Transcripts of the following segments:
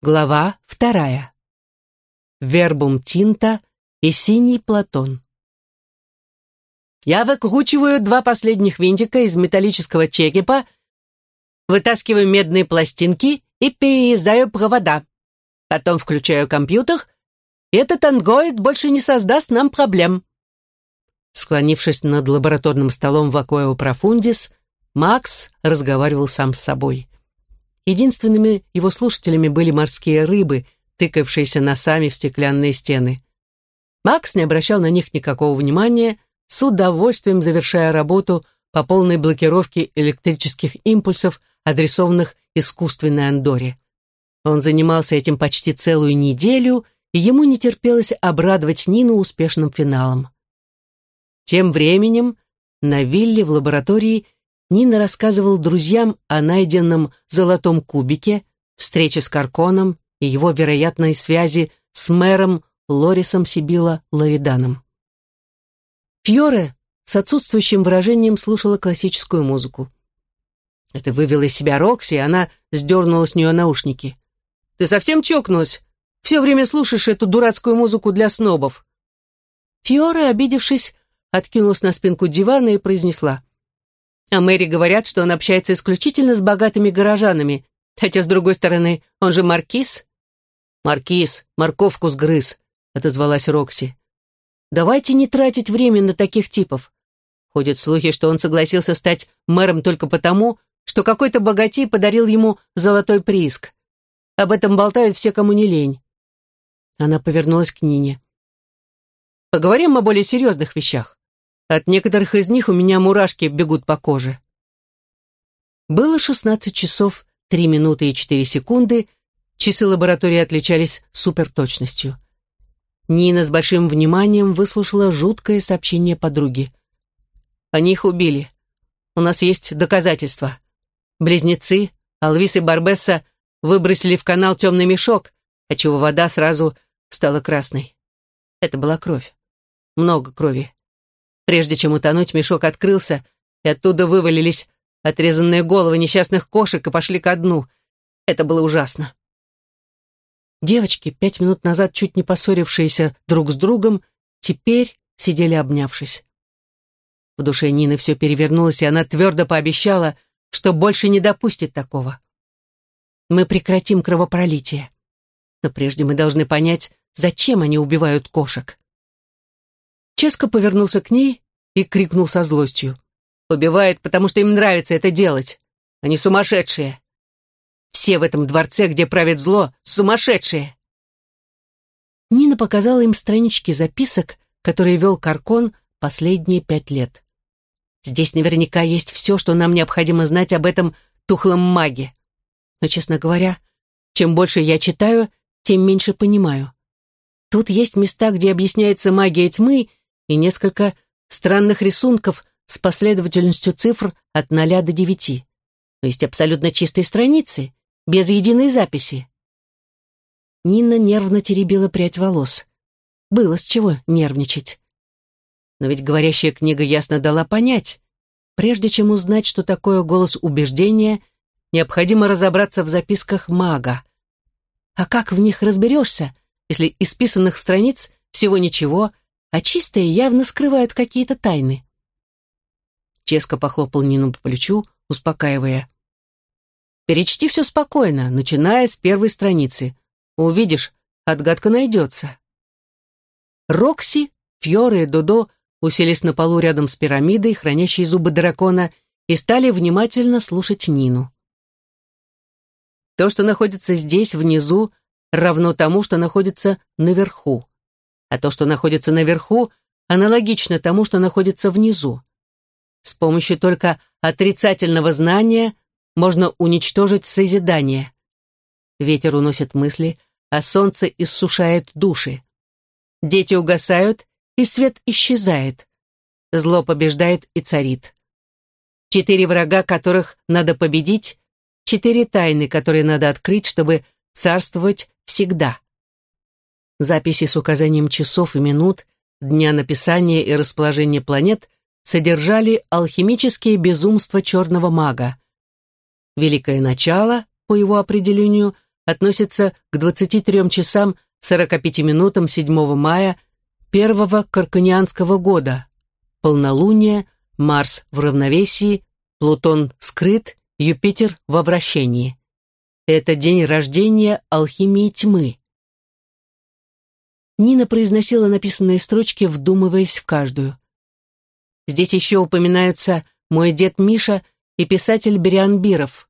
Глава вторая. Вербум Тинта и Синий Платон. Я выкручиваю два последних винтика из металлического чекипа, вытаскиваю медные пластинки и перерезаю провода. Потом включаю компьютер, и этот ангоид больше не создаст нам проблем. Склонившись над лабораторным столом в Акоэо Профундис, Макс разговаривал сам с собой. Единственными его слушателями были морские рыбы, тыкавшиеся носами в стеклянные стены. Макс не обращал на них никакого внимания, с удовольствием завершая работу по полной блокировке электрических импульсов, адресованных искусственной Андоре. Он занимался этим почти целую неделю, и ему не терпелось обрадовать Нину успешным финалом. Тем временем на вилле в лаборатории Нина рассказывал друзьям о найденном золотом кубике, встрече с Карконом и его вероятной связи с мэром Лорисом Сибила Лориданом. Фьоре с отсутствующим выражением слушала классическую музыку. Это вывело из себя Рокси, и она сдернула с нее наушники. «Ты совсем чокнулась? Все время слушаешь эту дурацкую музыку для снобов». Фьоре, обидевшись, откинулась на спинку дивана и произнесла. О Мэри говорят, что он общается исключительно с богатыми горожанами, хотя, с другой стороны, он же маркиз. «Маркиз, морковку сгрыз», — отозвалась Рокси. «Давайте не тратить время на таких типов. Ходят слухи, что он согласился стать мэром только потому, что какой-то богатей подарил ему золотой прииск. Об этом болтают все, кому не лень». Она повернулась к Нине. «Поговорим о более серьезных вещах. От некоторых из них у меня мурашки бегут по коже. Было 16 часов 3 минуты и 4 секунды, часы лаборатории отличались суперточностью. Нина с большим вниманием выслушала жуткое сообщение подруги. «Они их убили. У нас есть доказательства. Близнецы, Алвис и Барбесса, выбросили в канал темный мешок, отчего вода сразу стала красной. Это была кровь. Много крови. Прежде чем утонуть, мешок открылся, и оттуда вывалились отрезанные головы несчастных кошек и пошли ко дну. Это было ужасно. Девочки, пять минут назад чуть не поссорившиеся друг с другом, теперь сидели обнявшись. В душе Нины все перевернулось, и она твердо пообещала, что больше не допустит такого. Мы прекратим кровопролитие. Но прежде мы должны понять, зачем они убивают кошек. Ческо повернулся к ней и крикнул со злостью. «Убивают, потому что им нравится это делать. Они сумасшедшие. Все в этом дворце, где правит зло, сумасшедшие!» Нина показала им странички записок, которые вел Каркон последние пять лет. Здесь наверняка есть все, что нам необходимо знать об этом тухлом маге. Но, честно говоря, чем больше я читаю, тем меньше понимаю. Тут есть места, где объясняется магия тьмы и несколько странных рисунков с последовательностью цифр от 0 до 9. То есть абсолютно чистые страницы, без единой записи. Нина нервно теребила прядь волос. Было с чего нервничать. Но ведь говорящая книга ясно дала понять, прежде чем узнать, что такое голос убеждения, необходимо разобраться в записках мага. А как в них разберешься, если из писанных страниц всего ничего, а чистые явно скрывают какие-то тайны. Ческо похлопал Нину по плечу, успокаивая. «Перечти все спокойно, начиная с первой страницы. Увидишь, отгадка найдется». Рокси, Фьоре и Додо уселись на полу рядом с пирамидой, хранящей зубы дракона, и стали внимательно слушать Нину. То, что находится здесь, внизу, равно тому, что находится наверху а то, что находится наверху, аналогично тому, что находится внизу. С помощью только отрицательного знания можно уничтожить созидание. Ветер уносит мысли, а солнце иссушает души. Дети угасают, и свет исчезает. Зло побеждает и царит. Четыре врага, которых надо победить, четыре тайны, которые надо открыть, чтобы царствовать всегда. Записи с указанием часов и минут, дня написания и расположения планет содержали алхимические безумства черного мага. Великое начало, по его определению, относится к 23 часам 45 минутам 7 мая первого Карканианского года. Полнолуние, Марс в равновесии, Плутон скрыт, Юпитер в обращении. Это день рождения алхимии тьмы. Нина произносила написанные строчки, вдумываясь в каждую. Здесь еще упоминаются мой дед Миша и писатель Бериан Биров.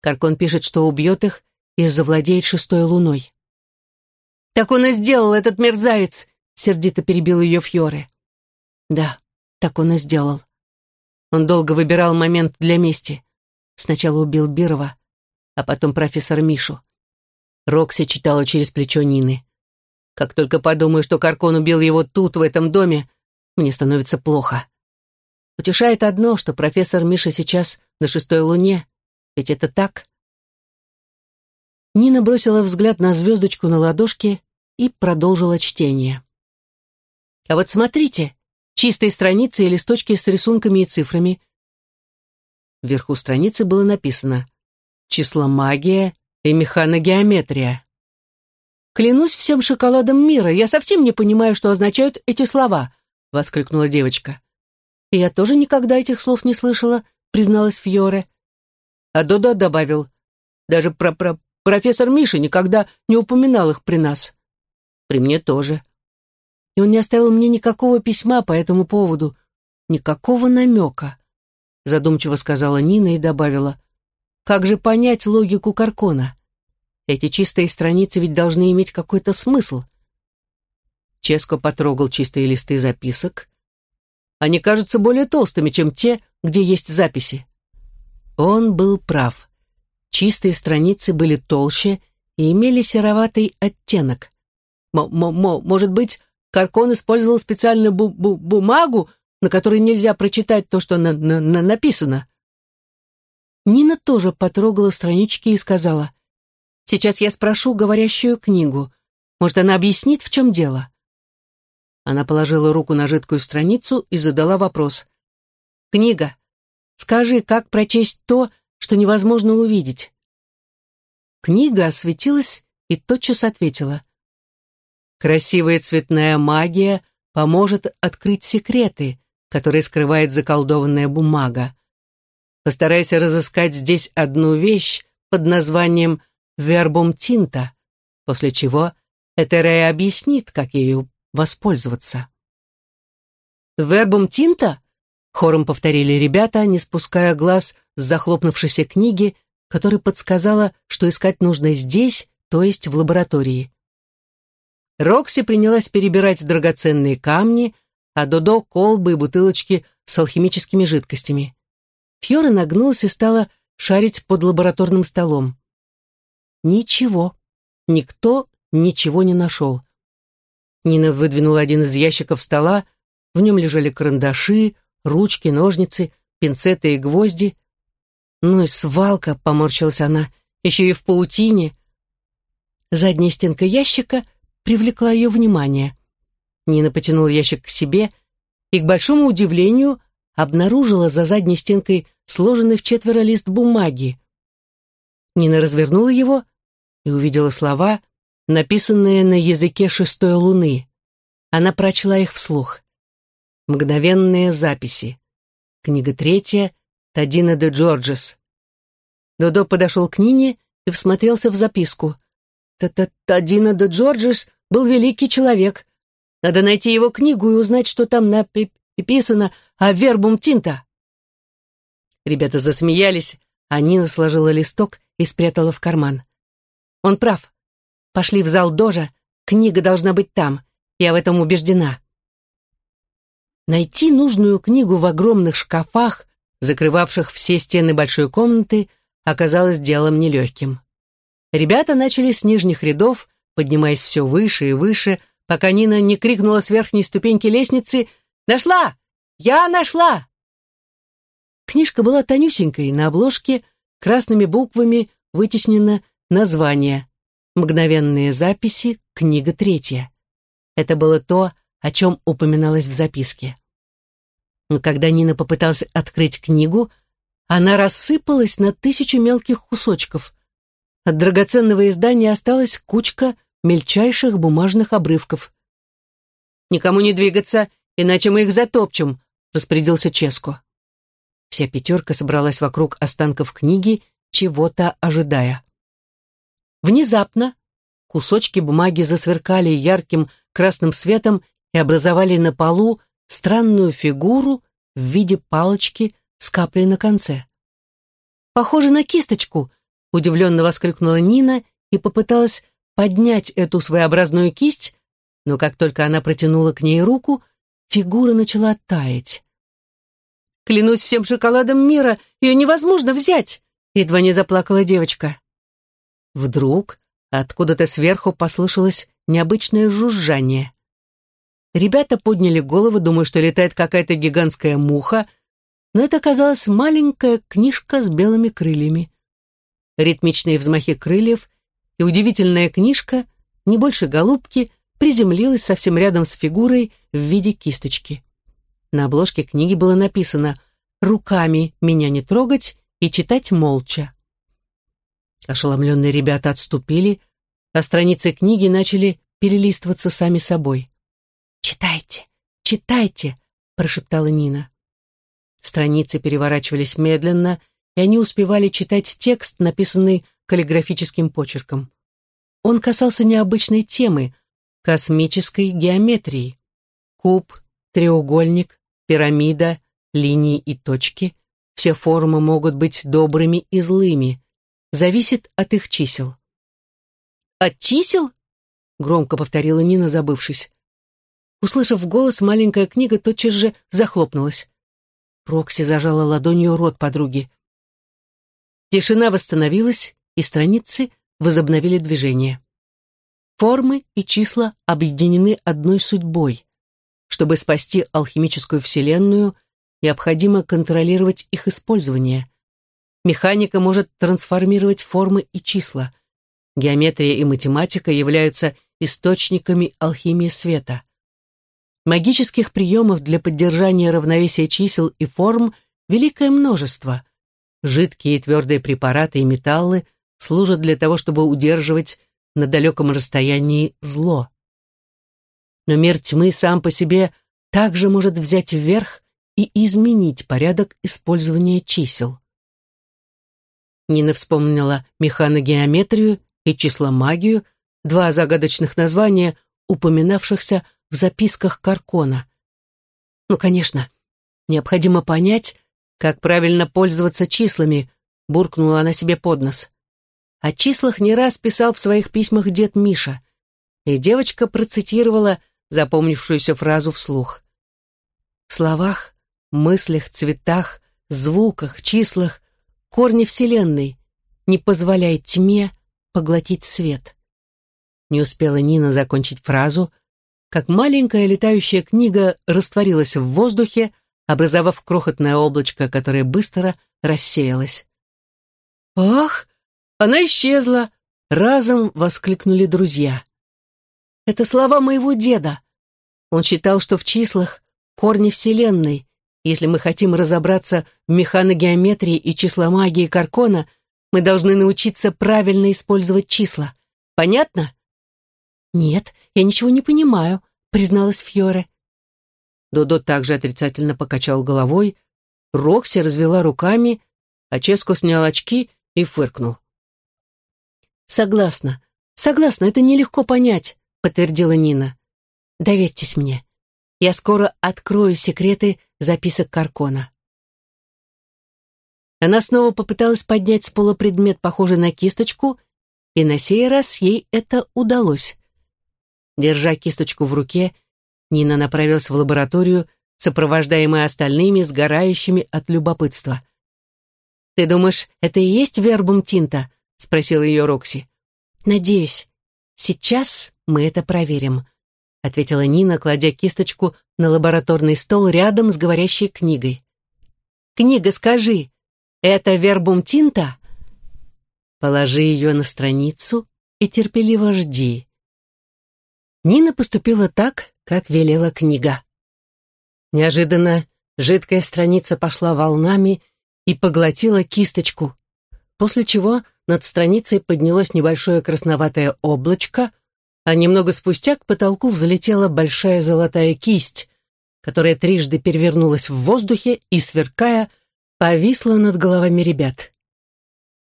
Каркон пишет, что убьет их и завладеет шестой луной. «Так он и сделал, этот мерзавец!» — сердито перебил ее Фьоре. «Да, так он и сделал. Он долго выбирал момент для мести. Сначала убил Бирова, а потом профессора Мишу. Рокси читала через плечо Нины. Как только подумаю, что Каркон убил его тут, в этом доме, мне становится плохо. Утешает одно, что профессор Миша сейчас на шестой луне. Ведь это так? Нина бросила взгляд на звездочку на ладошке и продолжила чтение. А вот смотрите, чистые страницы и листочки с рисунками и цифрами. Вверху страницы было написано «Числомагия и механогеометрия». «Клянусь всем шоколадом мира, я совсем не понимаю, что означают эти слова», — воскликнула девочка. «Я тоже никогда этих слов не слышала», — призналась Фьоре. А Додо добавил, «Даже про про профессор Миша никогда не упоминал их при нас». «При мне тоже», и он не оставил мне никакого письма по этому поводу, никакого намека», — задумчиво сказала Нина и добавила. «Как же понять логику Каркона? Эти чистые страницы ведь должны иметь какой-то смысл». Ческо потрогал чистые листы записок. Они кажутся более толстыми, чем те, где есть записи. Он был прав. Чистые страницы были толще и имели сероватый оттенок. М -м -м может быть, Каркон использовал специальную бу бу бумагу, на которой нельзя прочитать то, что на на на написано. Нина тоже потрогала странички и сказала, «Сейчас я спрошу говорящую книгу. Может, она объяснит, в чем дело?» Она положила руку на жидкую страницу и задала вопрос. «Книга, скажи, как прочесть то, что невозможно увидеть?» Книга осветилась и тотчас ответила. Красивая цветная магия поможет открыть секреты, которые скрывает заколдованная бумага. Постарайся разыскать здесь одну вещь под названием «вербум тинта», после чего Этерея объяснит, как ею воспользоваться. «Вербум тинта?» — хором повторили ребята, не спуская глаз с захлопнувшейся книги, которая подсказала, что искать нужно здесь, то есть в лаборатории. Рокси принялась перебирать драгоценные камни, а Додо — колбы и бутылочки с алхимическими жидкостями. Фьора нагнулась и стала шарить под лабораторным столом. Ничего. Никто ничего не нашел. Нина выдвинула один из ящиков стола, в нем лежали карандаши, ручки, ножницы, пинцеты и гвозди. Ну и свалка, поморщилась она, еще и в паутине. Задняя стенка ящика — привлекла ее внимание. Нина потянула ящик к себе и, к большому удивлению, обнаружила за задней стенкой сложенный в четверо лист бумаги. Нина развернула его и увидела слова, написанные на языке шестой луны. Она прочла их вслух. Мгновенные записи. Книга третья, Тадина де Джорджес. Додо подошел к Нине и всмотрелся в записку. «Тадина де Джорджес был великий человек. Надо найти его книгу и узнать, что там написано о вербум тинта. Ребята засмеялись, а Нина сложила листок и спрятала в карман. Он прав. Пошли в зал Дожа, книга должна быть там. Я в этом убеждена. Найти нужную книгу в огромных шкафах, закрывавших все стены большой комнаты, оказалось делом нелегким. Ребята начали с нижних рядов, поднимаясь все выше и выше, пока Нина не крикнула с верхней ступеньки лестницы «Нашла! Я нашла!» Книжка была тонюсенькой, на обложке красными буквами вытеснено название «Мгновенные записи. Книга третья». Это было то, о чем упоминалось в записке. Но когда Нина попыталась открыть книгу, она рассыпалась на тысячу мелких кусочков. От драгоценного издания осталась кучка мельчайших бумажных обрывков. «Никому не двигаться, иначе мы их затопчем», — распорядился Ческо. Вся пятерка собралась вокруг останков книги, чего-то ожидая. Внезапно кусочки бумаги засверкали ярким красным светом и образовали на полу странную фигуру в виде палочки с каплей на конце. «Похоже на кисточку!» — удивленно воскликнула Нина и попыталась поднять эту своеобразную кисть, но как только она протянула к ней руку, фигура начала таять. «Клянусь всем шоколадом мира, ее невозможно взять!» — едва не заплакала девочка. Вдруг откуда-то сверху послышалось необычное жужжание. Ребята подняли головы, думая, что летает какая-то гигантская муха, но это оказалась маленькая книжка с белыми крыльями. Ритмичные взмахи крыльев и удивительная книжка, не больше голубки, приземлилась совсем рядом с фигурой в виде кисточки. На обложке книги было написано «Руками меня не трогать и читать молча». Ошеломленные ребята отступили, а страницы книги начали перелистываться сами собой. «Читайте, читайте!» — прошептала Нина. Страницы переворачивались медленно, и они успевали читать текст, написанный каллиграфическим почерком. Он касался необычной темы — космической геометрии. Куб, треугольник, пирамида, линии и точки — все формы могут быть добрыми и злыми. Зависит от их чисел. «От чисел?» — громко повторила Нина, забывшись. Услышав голос, маленькая книга тотчас же захлопнулась. Рокси зажала ладонью рот подруги. Тишина восстановилась, и страницы возобновили движение. Формы и числа объединены одной судьбой. Чтобы спасти алхимическую вселенную, необходимо контролировать их использование. Механика может трансформировать формы и числа. Геометрия и математика являются источниками алхимии света. Магических приемов для поддержания равновесия чисел и форм великое множество. Жидкие и твердые препараты и металлы служат для того, чтобы удерживать на далеком расстоянии зло. Но мир тьмы сам по себе также может взять вверх и изменить порядок использования чисел. Нина вспомнила механогеометрию и числомагию, два загадочных названия, упоминавшихся в записках Каркона. Ну, конечно, необходимо понять, как правильно пользоваться числами, буркнула она себе под нос. О числах не раз писал в своих письмах дед Миша, и девочка процитировала запомнившуюся фразу вслух. В словах, мыслях, цветах, звуках, числах корни Вселенной, не позволяй тьме поглотить свет. Не успела Нина закончить фразу, как маленькая летающая книга растворилась в воздухе, образовав крохотное облачко, которое быстро рассеялось. «Ах, она исчезла!» — разом воскликнули друзья. «Это слова моего деда. Он считал, что в числах корни Вселенной. Если мы хотим разобраться в механогеометрии и числомагии Каркона, мы должны научиться правильно использовать числа. Понятно?» «Нет, я ничего не понимаю», — призналась Фьоре. Додо также отрицательно покачал головой, Рокси развела руками, а Ческо снял очки и фыркнул. «Согласна, согласна, это нелегко понять», — подтвердила Нина. «Доверьтесь мне. Я скоро открою секреты записок Каркона». Она снова попыталась поднять с пола предмет, похожий на кисточку, и на сей раз ей это удалось. Держа кисточку в руке, Нина направилась в лабораторию, сопровождаемая остальными, сгорающими от любопытства. «Ты думаешь, это и есть вербум тинта?» — спросила ее Рокси. «Надеюсь. Сейчас мы это проверим», — ответила Нина, кладя кисточку на лабораторный стол рядом с говорящей книгой. «Книга, скажи, это вербум тинта?» Положи ее на страницу и терпеливо жди. Нина поступила так, как велела книга. Неожиданно жидкая страница пошла волнами и поглотила кисточку, после чего над страницей поднялось небольшое красноватое облачко, а немного спустя к потолку взлетела большая золотая кисть, которая трижды перевернулась в воздухе и, сверкая, повисла над головами ребят.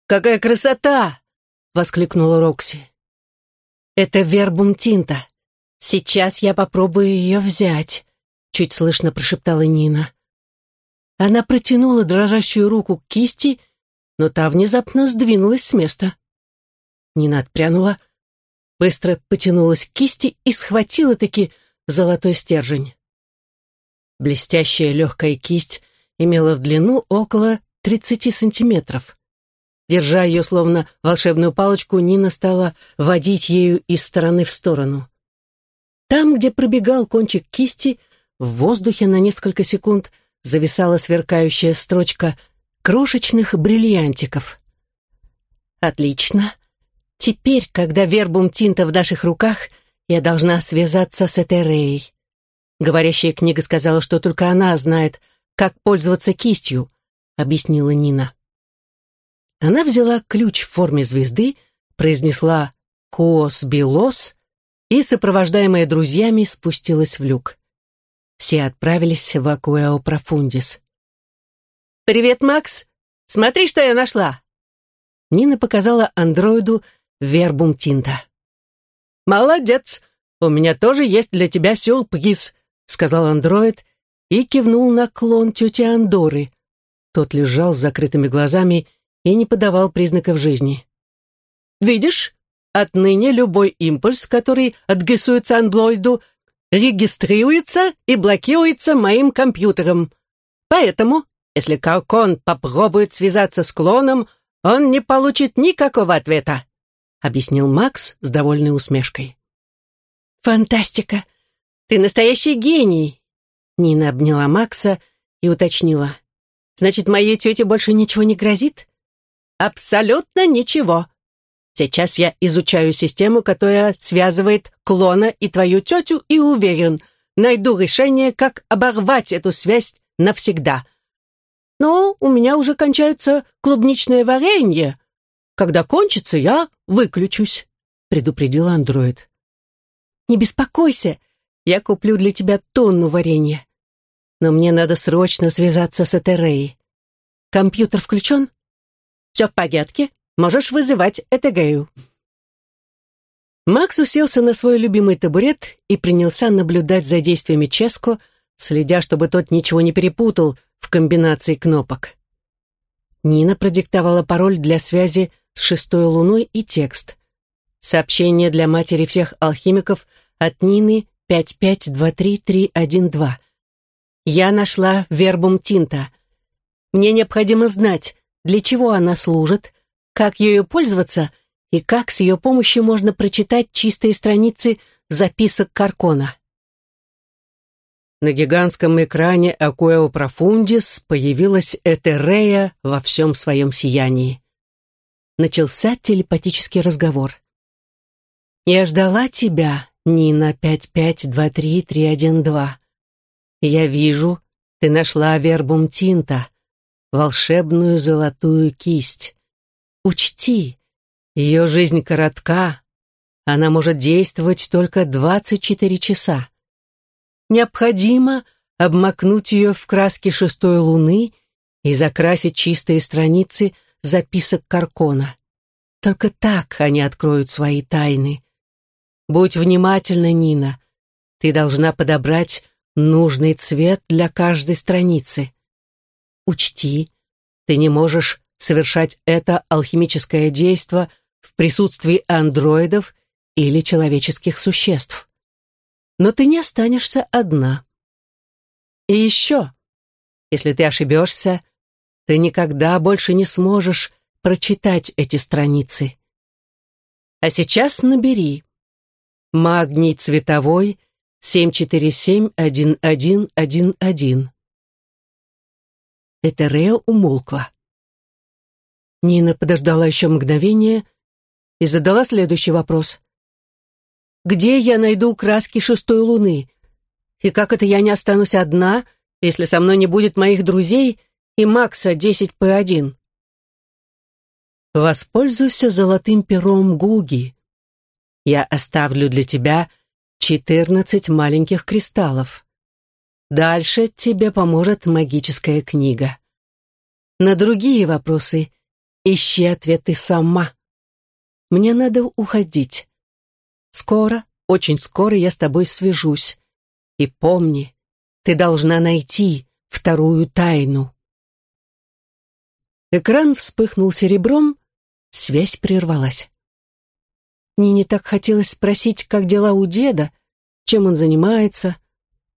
«Какая красота!» — воскликнула Рокси. «Это вербум тинта. Сейчас я попробую ее взять», — чуть слышно прошептала Нина. Она протянула дрожащую руку к кисти, но та внезапно сдвинулась с места. Нина отпрянула, быстро потянулась к кисти и схватила-таки золотой стержень. Блестящая легкая кисть имела в длину около 30 сантиметров. Держа ее словно волшебную палочку, Нина стала водить ею из стороны в сторону. Там, где пробегал кончик кисти, в воздухе на несколько секунд зависала сверкающая строчка крошечных бриллиантиков. «Отлично. Теперь, когда вербум тинта в наших руках, я должна связаться с Этереей». Говорящая книга сказала, что только она знает, как пользоваться кистью, объяснила Нина. Она взяла ключ в форме звезды, произнесла «Коос Белос» и, сопровождаемая друзьями, спустилась в люк. Все отправились в Акуэо Профундис. «Привет, Макс! Смотри, что я нашла!» Нина показала андроиду вербум тинта. «Молодец! У меня тоже есть для тебя сюрприз», сказал андроид и кивнул на клон тети Андоры. Тот лежал с закрытыми глазами и не подавал признаков жизни. «Видишь, отныне любой импульс, который отгисуется андроиду, регистрируется и блокируется моим компьютером. Поэтому, если Каркон попробует связаться с клоном, он не получит никакого ответа», объяснил Макс с довольной усмешкой. «Фантастика! Ты настоящий гений!» Нина обняла Макса и уточнила. «Значит, моей тете больше ничего не грозит?» Абсолютно ничего. Сейчас я изучаю систему, которая связывает клона и твою тетю, и уверен, найду решение, как оборвать эту связь навсегда. Но у меня уже кончается клубничное варенье. Когда кончится, я выключусь, предупредил андроид. Не беспокойся, я куплю для тебя тонну варенья. Но мне надо срочно связаться с Этерей. Компьютер включен? Все в порядке, можешь вызывать Этегею». Макс уселся на свой любимый табурет и принялся наблюдать за действиями Ческо, следя, чтобы тот ничего не перепутал в комбинации кнопок. Нина продиктовала пароль для связи с шестой луной и текст. Сообщение для матери всех алхимиков от Нины 5523312. Я нашла вербум тинта. Мне необходимо знать, для чего она служит, как ею пользоваться и как с ее помощью можно прочитать чистые страницы записок Каркона. На гигантском экране Акуэо Профундис появилась Этерея во всем своем сиянии. Начался телепатический разговор. «Я ждала тебя, Нина 5523312. Я вижу, ты нашла вербум тинта волшебную золотую кисть. Учти, ее жизнь коротка, она может действовать только 24 часа. Необходимо обмакнуть ее в краски шестой луны и закрасить чистые страницы записок Каркона. Только так они откроют свои тайны. Будь внимательна, Нина. Ты должна подобрать нужный цвет для каждой страницы. Учти, ты не можешь совершать это алхимическое действо в присутствии андроидов или человеческих существ. Но ты не останешься одна. И еще, если ты ошибешься, ты никогда больше не сможешь прочитать эти страницы. А сейчас набери магний цветовой 747-1111. Этерея умолкла. Нина подождала еще мгновение и задала следующий вопрос. «Где я найду краски шестой луны? И как это я не останусь одна, если со мной не будет моих друзей и Макса 10П1?» Воспользуйся золотым пером Гуги. Я оставлю для тебя четырнадцать маленьких кристаллов. Дальше тебе поможет магическая книга. На другие вопросы ищи ответы сама. Мне надо уходить. Скоро, очень скоро я с тобой свяжусь. И помни, ты должна найти вторую тайну. Экран вспыхнул серебром, связь прервалась. Нине так хотелось спросить, как дела у деда, чем он занимается,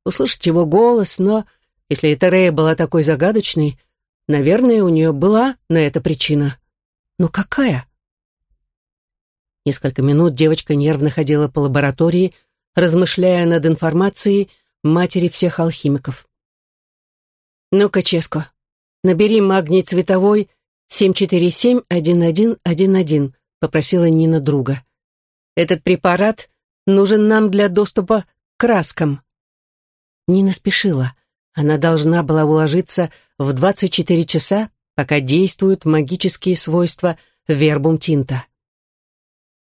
услышать его голос, но если Этерея была такой загадочной, наверное, у нее была на это причина. Но какая? Несколько минут девочка нервно ходила по лаборатории, размышляя над информацией матери всех алхимиков. «Ну-ка, Ческо, набери магний цветовой 747-1111», попросила Нина друга. «Этот препарат нужен нам для доступа к краскам». Нина спешила. Она должна была уложиться в 24 часа, пока действуют магические свойства вербум тинта.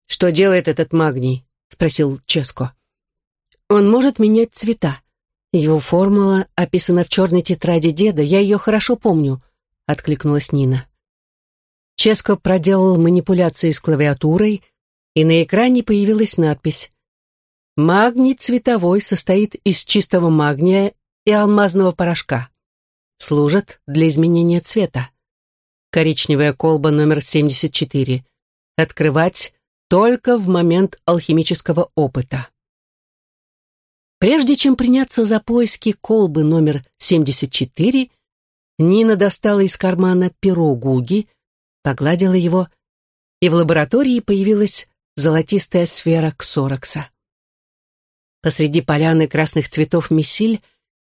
«Что делает этот магний?» — спросил Ческо. «Он может менять цвета. Его формула описана в черной тетради деда, я ее хорошо помню», — откликнулась Нина. Ческо проделал манипуляции с клавиатурой, и на экране появилась надпись «Магний цветовой состоит из чистого магния и алмазного порошка. Служит для изменения цвета. Коричневая колба номер 74. Открывать только в момент алхимического опыта. Прежде чем приняться за поиски колбы номер 74, Нина достала из кармана перо Гуги, погладила его, и в лаборатории появилась золотистая сфера Ксорокса. Посреди поляны красных цветов месиль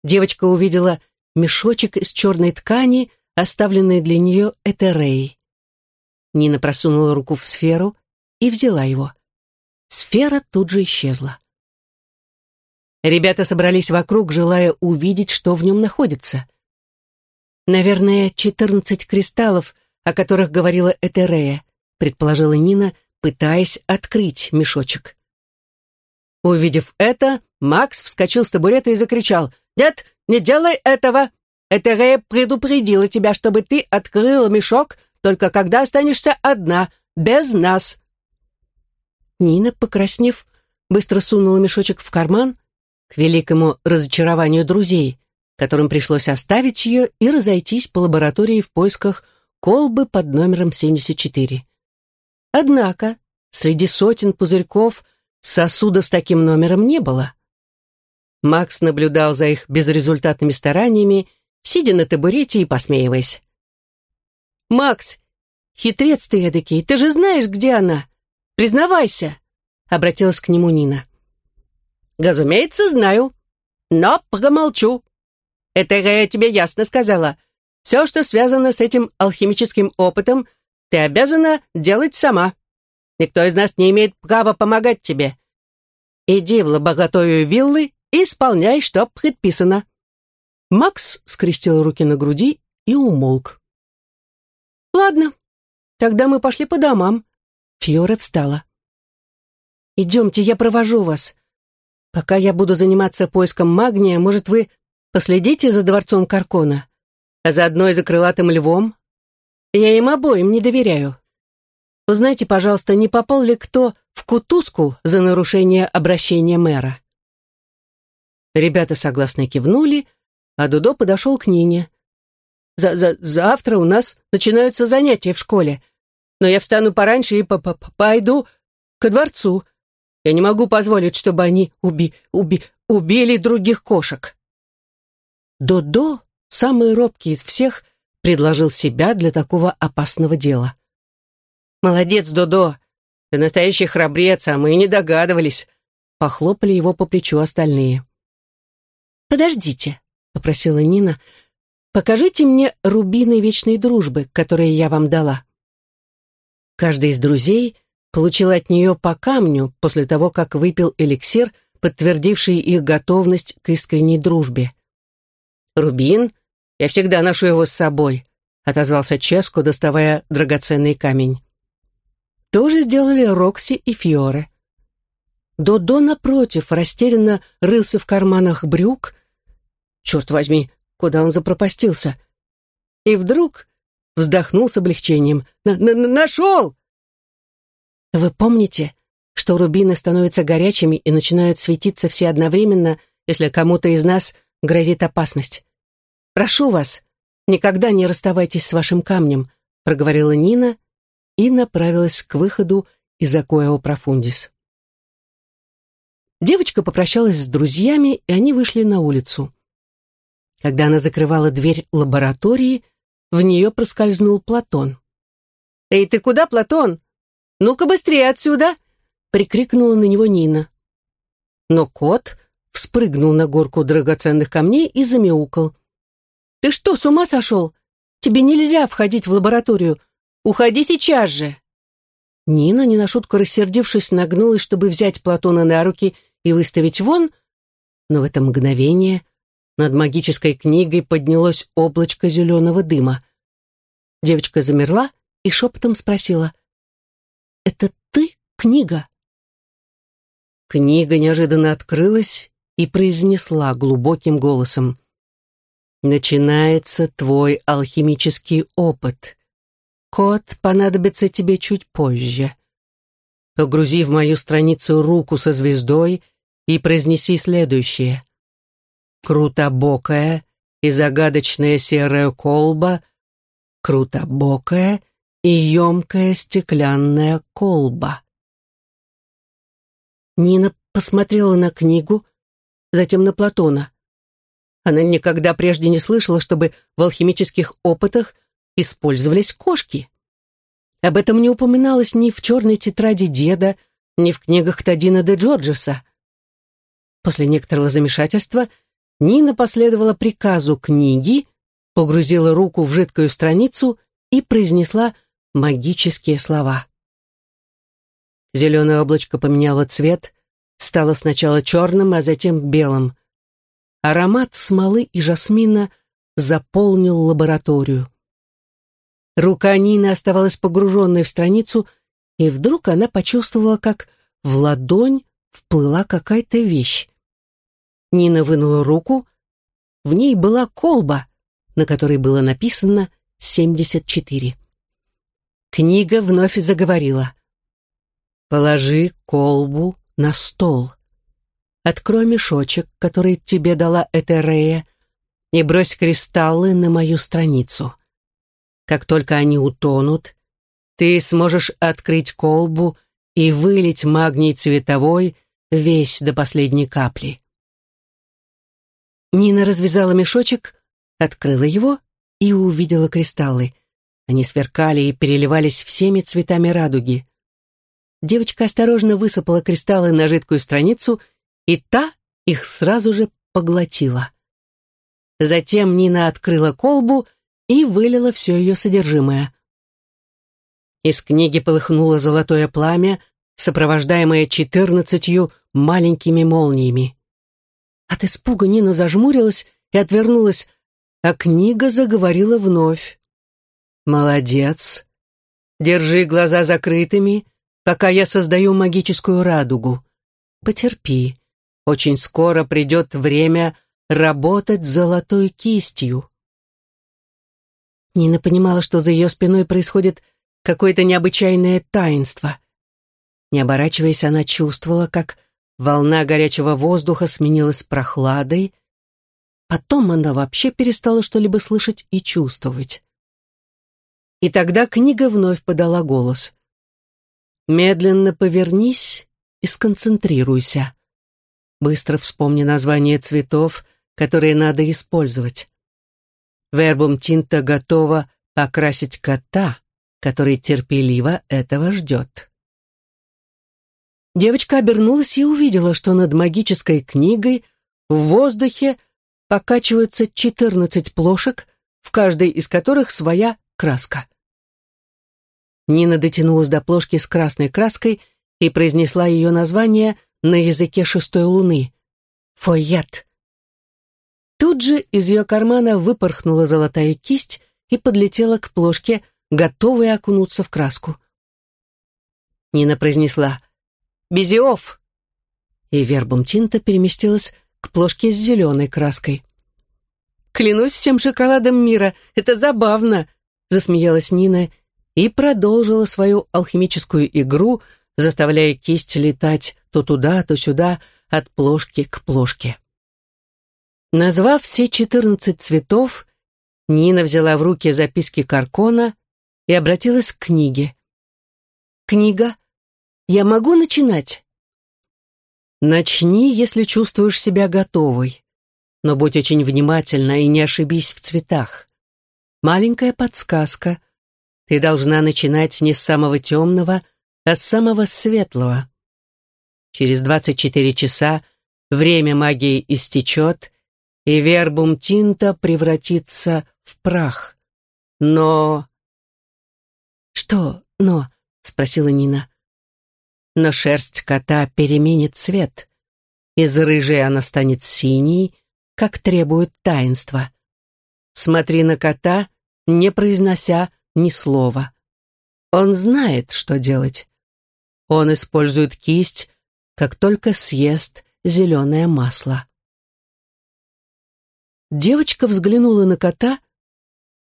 девочка увидела мешочек из черной ткани, оставленный для нее Этерей. Нина просунула руку в сферу и взяла его. Сфера тут же исчезла. Ребята собрались вокруг, желая увидеть, что в нем находится. «Наверное, четырнадцать кристаллов, о которых говорила Этерея», предположила Нина, пытаясь открыть мешочек. Увидев это, Макс вскочил с табурета и закричал «Нет, не делай этого! Этерея предупредила тебя, чтобы ты открыла мешок, только когда останешься одна, без нас!» Нина, покраснев, быстро сунула мешочек в карман, к великому разочарованию друзей, которым пришлось оставить ее и разойтись по лаборатории в поисках колбы под номером 74. Однако среди сотен пузырьков сосуда с таким номером не было. Макс наблюдал за их безрезультатными стараниями, сидя на табурете и посмеиваясь. «Макс, хитрец ты эдакий, ты же знаешь, где она!» Признавайся!» — обратилась к нему Нина. «Разумеется, знаю, но промолчу. Это я тебе ясно сказала. Все, что связано с этим алхимическим опытом, ты обязана делать сама. Никто из нас не имеет права помогать тебе. Иди в лабораторию виллы и исполняй, что предписано». Макс скрестил руки на груди и умолк. «Ладно, тогда мы пошли по домам», Фьора встала. «Идемте, я провожу вас. Пока я буду заниматься поиском магния, может, вы последите за дворцом Каркона, а заодно и за крылатым львом? Я им обоим не доверяю. Узнайте, пожалуйста, не попал ли кто в кутузку за нарушение обращения мэра?» Ребята согласно кивнули, а Дудо подошел к Нине. «За -за «Завтра у нас начинаются занятия в школе но я встану пораньше и п -п пойду ко дворцу. Я не могу позволить, чтобы они уби уби убили других кошек». Додо, самый робкий из всех, предложил себя для такого опасного дела. «Молодец, Додо! Ты настоящий храбрец, а мы и не догадывались!» Похлопали его по плечу остальные. «Подождите», — попросила Нина, — «покажите мне рубины вечной дружбы, которые я вам дала». Каждый из друзей получил от нее по камню после того, как выпил эликсир, подтвердивший их готовность к искренней дружбе. «Рубин? Я всегда ношу его с собой», — отозвался Ческо, доставая драгоценный камень. тоже сделали Рокси и Фьоре. Додо, напротив, растерянно рылся в карманах брюк. Черт возьми, куда он запропастился? И вдруг вздохнул с облегчением. Н -н «Нашел!» Вы помните, что рубины становятся горячими и начинают светиться все одновременно, если кому-то из нас грозит опасность? Прошу вас, никогда не расставайтесь с вашим камнем, проговорила Нина и направилась к выходу из Акоэо Профундис. Девочка попрощалась с друзьями, и они вышли на улицу. Когда она закрывала дверь лаборатории, в нее проскользнул Платон. «Эй, ты куда, Платон? Ну-ка быстрее отсюда!» — прикрикнула на него Нина. Но кот вспрыгнул на горку драгоценных камней и замяукал. «Ты что, с ума сошел? Тебе нельзя входить в лабораторию. Уходи сейчас же!» Нина, не на шутку рассердившись, нагнулась, чтобы взять Платона на руки и выставить вон, но в это мгновение над магической книгой поднялось облачко зеленого дыма. Девочка замерла и шепотом спросила. «Это ты, книга?» Книга неожиданно открылась и произнесла глубоким голосом. «Начинается твой алхимический опыт. Код понадобится тебе чуть позже. Погрузи в мою страницу руку со звездой и произнеси следующее крутобокая и загадочная серая колба, крутобокая и емкая стеклянная колба. Нина посмотрела на книгу, затем на Платона. Она никогда прежде не слышала, чтобы в алхимических опытах использовались кошки. Об этом не упоминалось ни в черной тетради деда, ни в книгах Тадина де Джорджеса. После некоторого замешательства Нина последовала приказу книги, погрузила руку в жидкую страницу и произнесла магические слова. Зеленое облачко поменяло цвет, стало сначала черным, а затем белым. Аромат смолы и жасмина заполнил лабораторию. Рука Нины оставалась погруженной в страницу, и вдруг она почувствовала, как в ладонь вплыла какая-то вещь. Нина вынула руку. В ней была колба, на которой было написано «74». Книга вновь заговорила. «Положи колбу на стол. Открой мешочек, который тебе дала Этерея, и брось кристаллы на мою страницу. Как только они утонут, ты сможешь открыть колбу и вылить магний цветовой весь до последней капли. Нина развязала мешочек, открыла его и увидела кристаллы. Они сверкали и переливались всеми цветами радуги. Девочка осторожно высыпала кристаллы на жидкую страницу, и та их сразу же поглотила. Затем Нина открыла колбу и вылила все ее содержимое. Из книги полыхнуло золотое пламя, сопровождаемое четырнадцатью маленькими молниями. От испуга Нина зажмурилась и отвернулась, а книга заговорила вновь. «Молодец. Держи глаза закрытыми, пока я создаю магическую радугу. Потерпи. Очень скоро придет время работать золотой кистью». Нина понимала, что за ее спиной происходит какое-то необычайное таинство. Не оборачиваясь, она чувствовала, как Волна горячего воздуха сменилась прохладой. Потом она вообще перестала что-либо слышать и чувствовать. И тогда книга вновь подала голос. «Медленно повернись и сконцентрируйся. Быстро вспомни название цветов, которые надо использовать. Вербум тинта готова покрасить кота, который терпеливо этого ждет». Девочка обернулась и увидела, что над магической книгой в воздухе покачиваются четырнадцать плошек, в каждой из которых своя краска. Нина дотянулась до плошки с красной краской и произнесла ее название на языке шестой луны — «Фойят». Тут же из ее кармана выпорхнула золотая кисть и подлетела к плошке, готовая окунуться в краску. Нина произнесла «Безиов!» И вербом тинта переместилась к плошке с зеленой краской. «Клянусь всем шоколадом мира, это забавно!» Засмеялась Нина и продолжила свою алхимическую игру, заставляя кисть летать то туда, то сюда, от плошки к плошке. Назвав все четырнадцать цветов, Нина взяла в руки записки Каркона и обратилась к книге. «Книга, я могу начинать?» «Начни, если чувствуешь себя готовой, но будь очень внимательна и не ошибись в цветах. Маленькая подсказка. Ты должна начинать не с самого темного, а с самого светлого. Через 24 часа время магии истечет, и вербум тинта превратится в прах. Но... «Что «но»?» — спросила Нина. «Но шерсть кота переменит цвет. Из рыжей она станет синей, как требует таинство. Смотри на кота, не произнося ни слова. Он знает, что делать. Он использует кисть, как только съест зеленое масло. Девочка взглянула на кота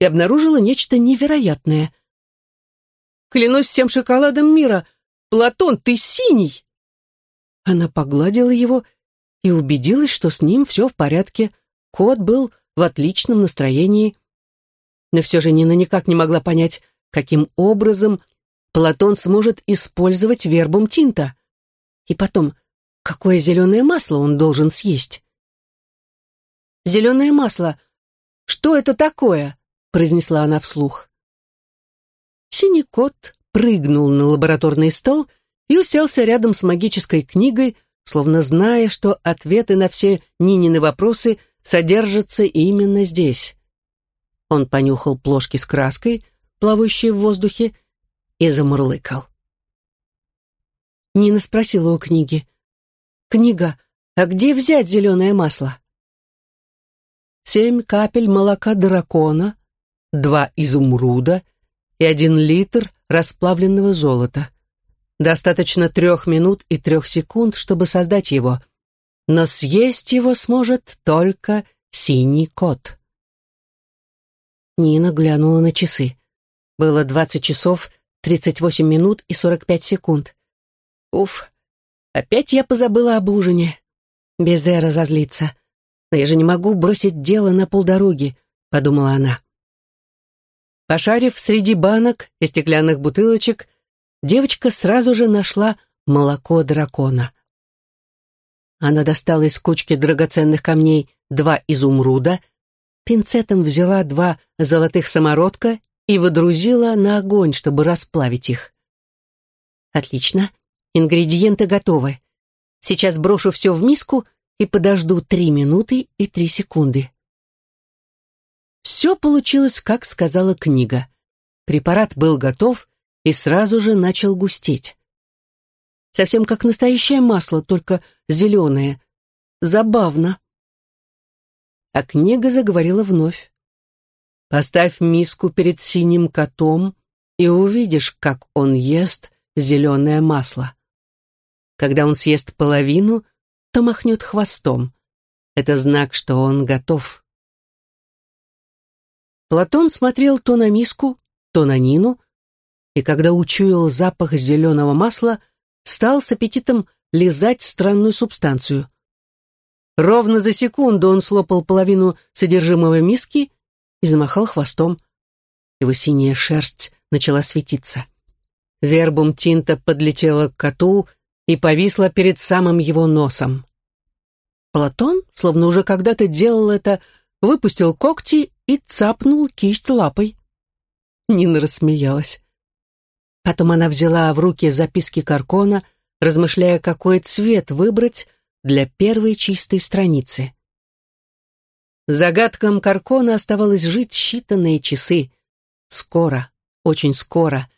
и обнаружила нечто невероятное. «Клянусь всем шоколадом мира! Платон, ты синий!» Она погладила его и убедилась, что с ним все в порядке. Кот был в отличном настроении. Но все же Нина никак не могла понять, каким образом Платон сможет использовать вербум тинта. И потом, какое зеленое масло он должен съесть? «Зеленое масло! Что это такое?» произнесла она вслух. Синий кот прыгнул на лабораторный стол и уселся рядом с магической книгой, словно зная, что ответы на все Нинины вопросы содержатся именно здесь. Он понюхал плошки с краской, плавающие в воздухе, и замурлыкал. Нина спросила у книги. «Книга, а где взять зеленое масло?» «Семь капель молока дракона, два изумруда и один литр расплавленного золота. Достаточно трех минут и трех секунд, чтобы создать его, но съесть его сможет только синий кот. Нина глянула на часы. Было двадцать часов, тридцать восемь минут и сорок пять секунд. Уф, опять я позабыла об ужине. Безе разозлится. Но я же не могу бросить дело на полдороги, подумала она. Пошарив среди банок и стеклянных бутылочек, девочка сразу же нашла молоко дракона. Она достала из кучки драгоценных камней два изумруда, пинцетом взяла два золотых самородка и выдрузила на огонь, чтобы расплавить их. Отлично, ингредиенты готовы. Сейчас брошу все в миску и подожду три минуты и три секунды. Все получилось, как сказала книга. Препарат был готов и сразу же начал густеть. Совсем как настоящее масло, только зеленое. Забавно. А книга заговорила вновь. «Поставь миску перед синим котом и увидишь, как он ест зеленое масло. Когда он съест половину, то махнет хвостом. Это знак, что он готов. Платон смотрел то на миску, то на Нину, и когда учуял запах зеленого масла, стал с аппетитом лизать странную субстанцию. Ровно за секунду он слопал половину содержимого миски и замахал хвостом. Его синяя шерсть начала светиться. Вербум тинта подлетела к коту и повисла перед самым его носом. Платон, словно уже когда-то делал это, выпустил когти и цапнул кисть лапой. Нина рассмеялась. Потом она взяла в руки записки Каркона, размышляя, какой цвет выбрать для первой чистой страницы. Загадкам Каркона оставалось жить считанные часы. Скоро, очень скоро,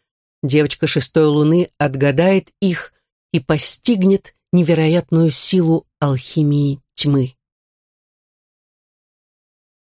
девочка шестой луны отгадает их и постигнет невероятную силу алхимии тьмы.